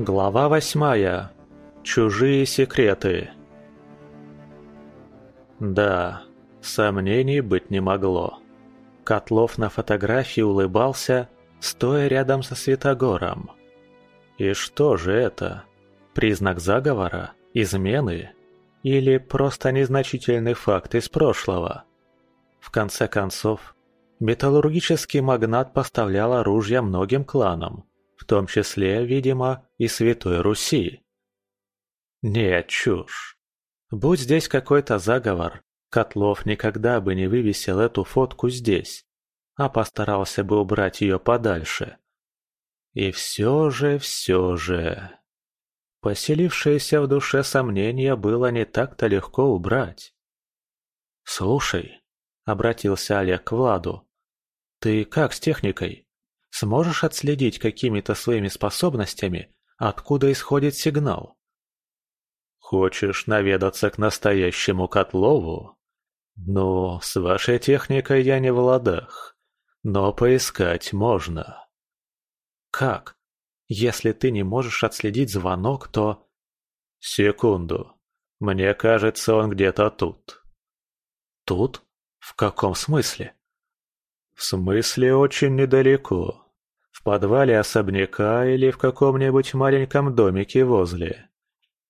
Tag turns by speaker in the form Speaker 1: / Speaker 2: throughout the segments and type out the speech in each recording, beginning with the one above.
Speaker 1: Глава восьмая. Чужие секреты. Да, сомнений быть не могло. Котлов на фотографии улыбался, стоя рядом со Святогором. И что же это? Признак заговора? Измены? Или просто незначительный факт из прошлого? В конце концов, металлургический магнат поставлял оружие многим кланам, в том числе, видимо, и Святой Руси. Нет, чушь. Будь здесь какой-то заговор, Котлов никогда бы не вывесил эту фотку здесь, а постарался бы убрать ее подальше. И все же, все же... Поселившееся в душе сомнение было не так-то легко убрать. «Слушай», — обратился Олег к Владу, — «ты как с техникой?» Сможешь отследить какими-то своими способностями, откуда исходит сигнал? Хочешь наведаться к настоящему Котлову? Ну, с вашей техникой я не в ладах, но поискать можно. Как? Если ты не можешь отследить звонок, то... Секунду. Мне кажется, он где-то тут. Тут? В каком смысле? В смысле очень недалеко. Подвале особняка или в каком-нибудь маленьком домике возле.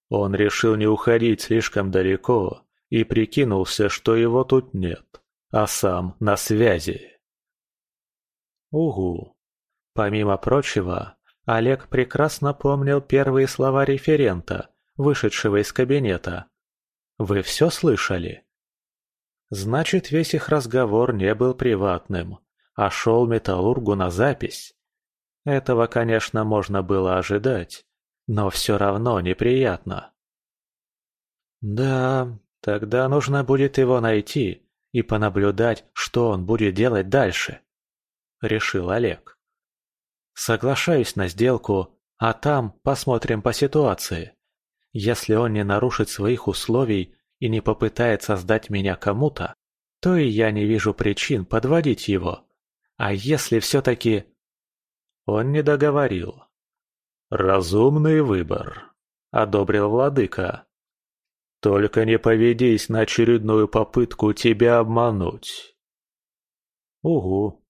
Speaker 1: Он решил не уходить слишком далеко и прикинулся, что его тут нет, а сам на связи. Угу. Помимо прочего, Олег прекрасно помнил первые слова референта, вышедшего из кабинета. Вы все слышали? Значит, весь их разговор не был приватным, а шел металлургу на запись. Этого, конечно, можно было ожидать, но все равно неприятно. Да, тогда нужно будет его найти и понаблюдать, что он будет делать дальше, решил Олег. Соглашаюсь на сделку, а там посмотрим по ситуации. Если он не нарушит своих условий и не попытается сдать меня кому-то, то и я не вижу причин подводить его. А если все-таки он не договорил. «Разумный выбор», — одобрил владыка. «Только не поведись на очередную попытку тебя обмануть». Угу.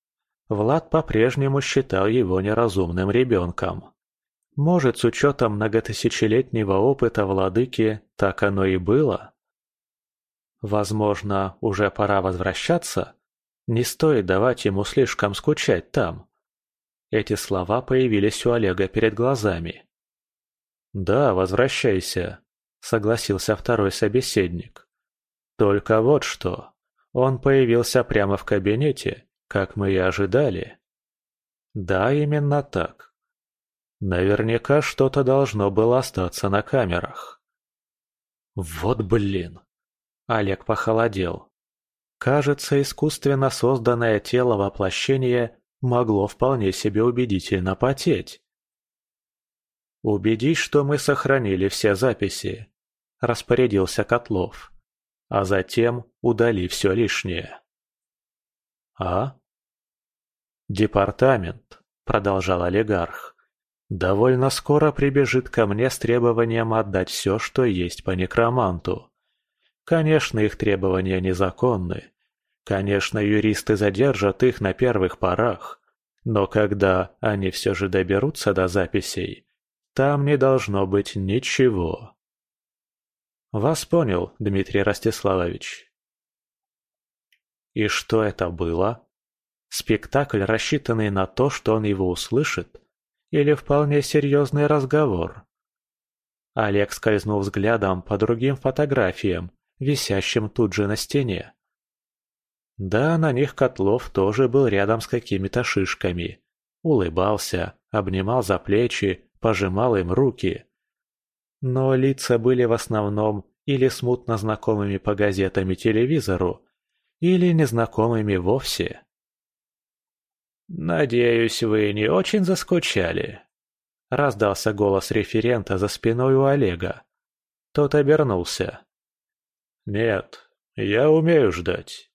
Speaker 1: Влад по-прежнему считал его неразумным ребенком. Может, с учетом многотысячелетнего опыта владыки, так оно и было? Возможно, уже пора возвращаться? Не стоит давать ему слишком скучать там. Эти слова появились у Олега перед глазами. «Да, возвращайся», — согласился второй собеседник. «Только вот что. Он появился прямо в кабинете, как мы и ожидали». «Да, именно так. Наверняка что-то должно было остаться на камерах». «Вот блин!» Олег похолодел. Кажется, искусственно созданное тело воплощения могло вполне себе убедительно потеть. «Убедись, что мы сохранили все записи», – распорядился Котлов. «А затем удали все лишнее». «А?» «Департамент», – продолжал олигарх, – «довольно скоро прибежит ко мне с требованием отдать все, что есть по некроманту. Конечно, их требования незаконны, Конечно, юристы задержат их на первых порах, но когда они все же доберутся до записей, там не должно быть ничего. Вас понял, Дмитрий Ростиславович. И что это было? Спектакль, рассчитанный на то, что он его услышит? Или вполне серьезный разговор? Олег скользнул взглядом по другим фотографиям, висящим тут же на стене. Да, на них Котлов тоже был рядом с какими-то шишками. Улыбался, обнимал за плечи, пожимал им руки. Но лица были в основном или смутно знакомыми по газетам и телевизору, или незнакомыми вовсе. «Надеюсь, вы не очень заскучали?» — раздался голос референта за спиной у Олега. Тот обернулся. «Нет, я умею ждать».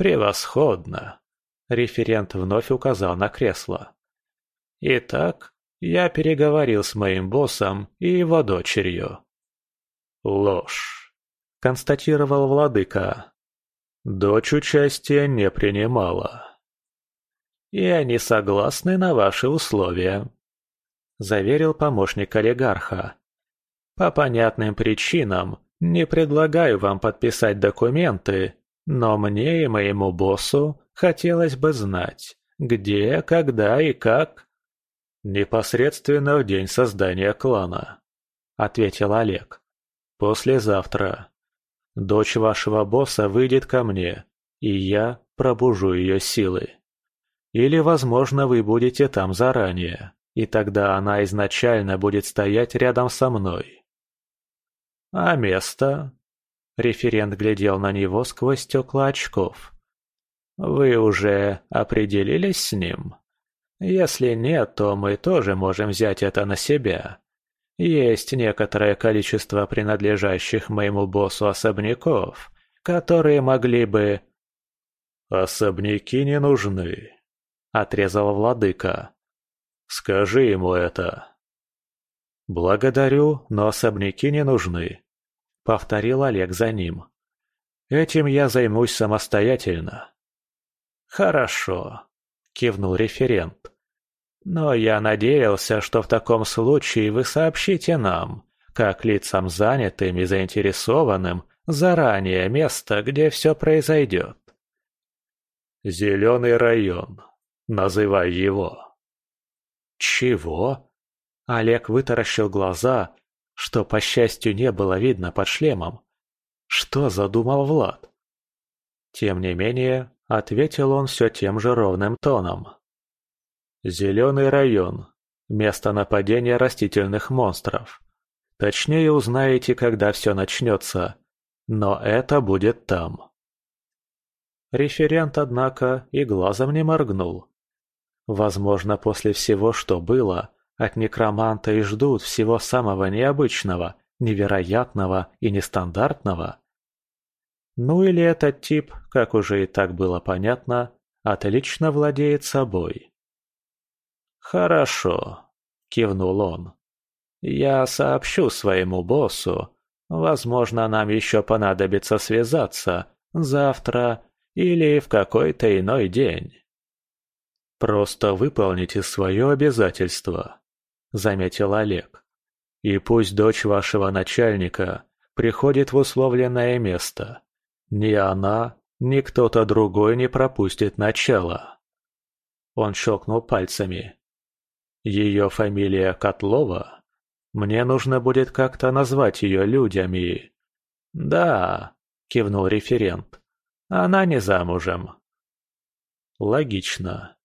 Speaker 1: «Превосходно!» – референт вновь указал на кресло. «Итак, Я переговорил с моим боссом и его дочерью». «Ложь», — констатировал владыка. «Дочь участия не принимала». «И они согласны на ваши условия», — заверил помощник олигарха. «По понятным причинам не предлагаю вам подписать документы, но мне и моему боссу хотелось бы знать, где, когда и как...» «Непосредственно в день создания клана», — ответил Олег. «Послезавтра. Дочь вашего босса выйдет ко мне, и я пробужу ее силы. Или, возможно, вы будете там заранее, и тогда она изначально будет стоять рядом со мной». «А место?» Референт глядел на него сквозь стекла очков. «Вы уже определились с ним?» Если нет, то мы тоже можем взять это на себя. Есть некоторое количество принадлежащих моему боссу особняков, которые могли бы...» «Особняки не нужны», — отрезал владыка. «Скажи ему это». «Благодарю, но особняки не нужны», — повторил Олег за ним. «Этим я займусь самостоятельно». «Хорошо», — кивнул референт. «Но я надеялся, что в таком случае вы сообщите нам, как лицам занятым и заинтересованным, заранее место, где все произойдет». «Зеленый район. Называй его». «Чего?» Олег вытаращил глаза, что, по счастью, не было видно под шлемом. Что задумал Влад? Тем не менее, Ответил он все тем же ровным тоном. «Зеленый район. Место нападения растительных монстров. Точнее узнаете, когда все начнется. Но это будет там». Референт, однако, и глазом не моргнул. Возможно, после всего, что было, от некроманта и ждут всего самого необычного, невероятного и нестандартного. Ну или этот тип, как уже и так было понятно, отлично владеет собой. «Хорошо», — кивнул он. «Я сообщу своему боссу. Возможно, нам еще понадобится связаться завтра или в какой-то иной день». «Просто выполните свое обязательство», — заметил Олег. «И пусть дочь вашего начальника приходит в условленное место. Ни она, ни кто-то другой не пропустит начало. Он щелкнул пальцами. Ее фамилия Котлова? Мне нужно будет как-то назвать ее людьми. Да, кивнул референт. Она не замужем. Логично.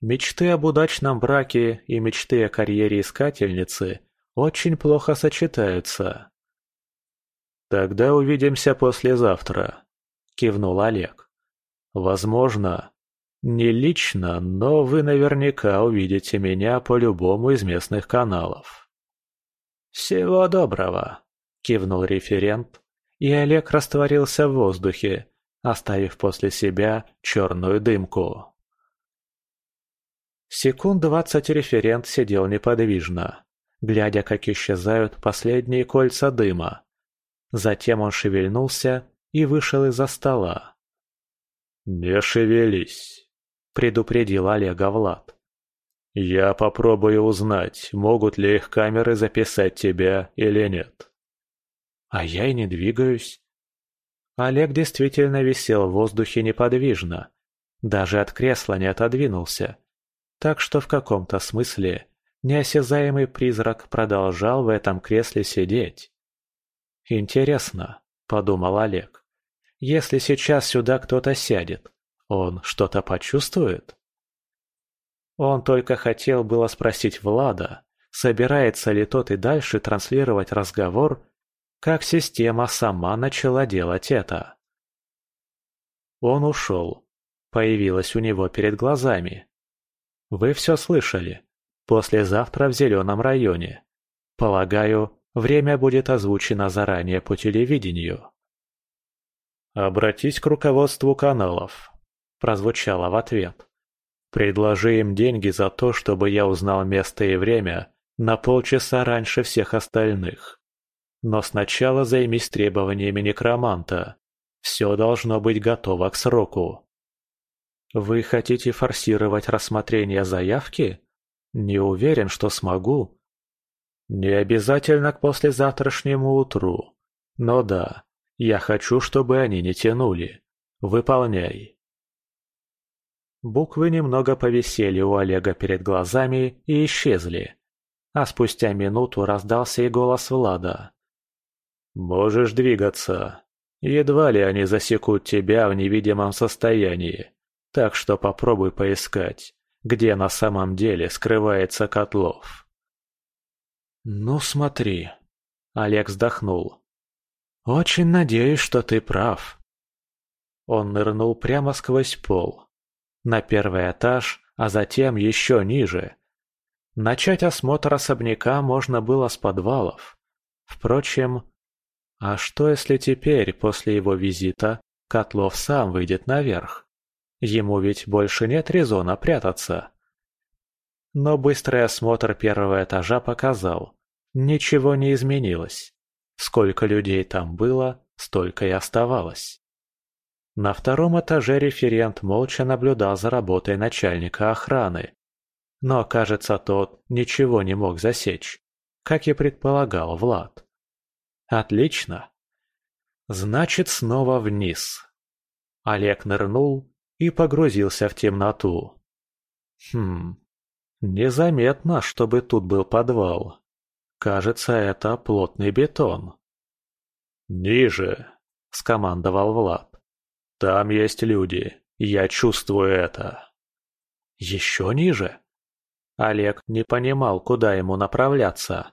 Speaker 1: Мечты об удачном браке и мечты о карьере искательницы очень плохо сочетаются. «Тогда увидимся послезавтра», — кивнул Олег. «Возможно, не лично, но вы наверняка увидите меня по любому из местных каналов». «Всего доброго», — кивнул референт, и Олег растворился в воздухе, оставив после себя черную дымку. Секунд двадцать референт сидел неподвижно, глядя, как исчезают последние кольца дыма, Затем он шевельнулся и вышел из-за стола. «Не шевелись», — предупредил Олега Влад. «Я попробую узнать, могут ли их камеры записать тебя или нет». «А я и не двигаюсь». Олег действительно висел в воздухе неподвижно, даже от кресла не отодвинулся, так что в каком-то смысле неосязаемый призрак продолжал в этом кресле сидеть. «Интересно», — подумал Олег, — «если сейчас сюда кто-то сядет, он что-то почувствует?» Он только хотел было спросить Влада, собирается ли тот и дальше транслировать разговор, как система сама начала делать это. Он ушел. Появилась у него перед глазами. Вы все слышали. Послезавтра в Зеленом районе. Полагаю, Время будет озвучено заранее по телевидению. «Обратись к руководству каналов», – прозвучало в ответ. Предложи им деньги за то, чтобы я узнал место и время на полчаса раньше всех остальных. Но сначала займись требованиями некроманта. Все должно быть готово к сроку. Вы хотите форсировать рассмотрение заявки? Не уверен, что смогу. Не обязательно к послезавтрашнему утру. Но да, я хочу, чтобы они не тянули. Выполняй. Буквы немного повисели у Олега перед глазами и исчезли. А спустя минуту раздался и голос Влада. «Можешь двигаться. Едва ли они засекут тебя в невидимом состоянии, так что попробуй поискать, где на самом деле скрывается Котлов». «Ну смотри», — Олег вздохнул. «Очень надеюсь, что ты прав». Он нырнул прямо сквозь пол, на первый этаж, а затем еще ниже. Начать осмотр особняка можно было с подвалов. Впрочем, а что если теперь, после его визита, Котлов сам выйдет наверх? Ему ведь больше нет резона прятаться. Но быстрый осмотр первого этажа показал, ничего не изменилось. Сколько людей там было, столько и оставалось. На втором этаже референт молча наблюдал за работой начальника охраны. Но, кажется, тот ничего не мог засечь, как и предполагал Влад. Отлично. Значит, снова вниз. Олег нырнул и погрузился в темноту. Хм, незаметно, чтобы тут был подвал. Кажется, это плотный бетон. «Ниже!» – скомандовал Влад. Там есть люди. Я чувствую это. Еще ниже? Олег не понимал, куда ему направляться.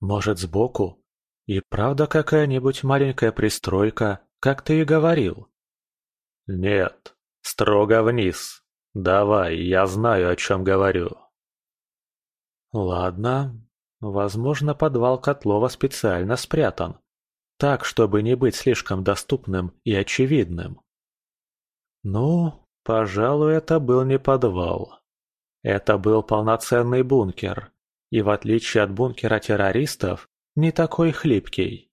Speaker 1: Может, сбоку? И правда какая-нибудь маленькая пристройка, как ты и говорил? Нет, строго вниз. Давай, я знаю, о чем говорю. Ладно. Возможно, подвал Котлова специально спрятан, так, чтобы не быть слишком доступным и очевидным. Ну, пожалуй, это был не подвал. Это был полноценный бункер, и в отличие от бункера террористов, не такой хлипкий.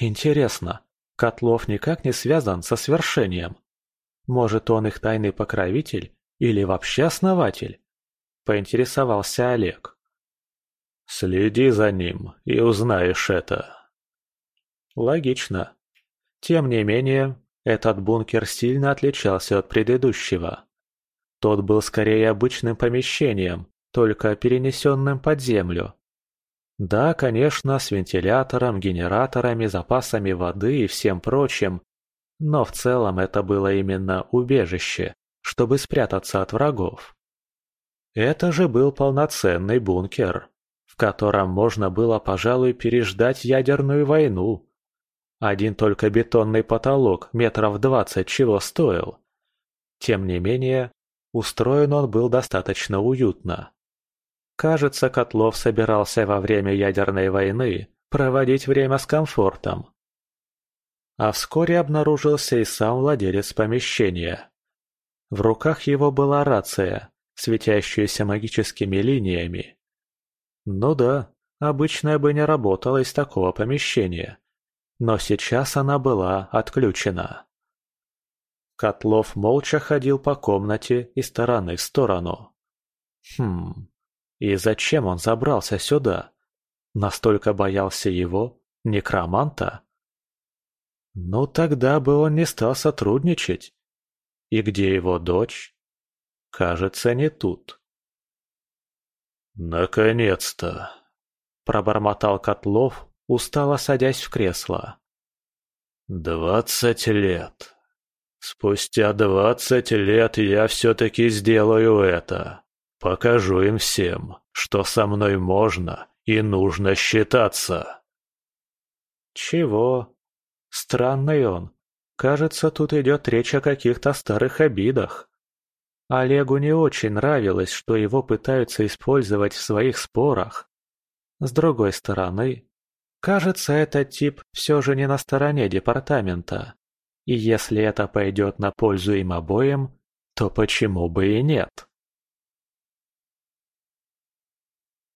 Speaker 1: Интересно, Котлов никак не связан со свершением? Может, он их тайный покровитель или вообще основатель? Поинтересовался Олег. Следи за ним и узнаешь это. Логично. Тем не менее, этот бункер сильно отличался от предыдущего. Тот был скорее обычным помещением, только перенесенным под землю. Да, конечно, с вентилятором, генераторами, запасами воды и всем прочим, но в целом это было именно убежище, чтобы спрятаться от врагов. Это же был полноценный бункер, в котором можно было, пожалуй, переждать ядерную войну, один только бетонный потолок метров двадцать чего стоил. Тем не менее, устроен он был достаточно уютно. Кажется, Котлов собирался во время ядерной войны проводить время с комфортом. А вскоре обнаружился и сам владелец помещения. В руках его была рация, светящаяся магическими линиями. Ну да, обычная бы не работала из такого помещения но сейчас она была отключена. Котлов молча ходил по комнате из стороны в сторону. Хм, и зачем он забрался сюда? Настолько боялся его, некроманта? Ну тогда бы он не стал сотрудничать. И где его дочь? Кажется, не тут. «Наконец-то!» – пробормотал Котлов, устало садясь в кресло. «Двадцать лет. Спустя двадцать лет я все-таки сделаю это. Покажу им всем, что со мной можно и нужно считаться». «Чего? Странный он. Кажется, тут идет речь о каких-то старых обидах. Олегу не очень нравилось, что его пытаются использовать в своих спорах. С другой стороны, Кажется, этот тип все же не на стороне департамента. И если это пойдет на пользу им обоим, то почему бы и нет?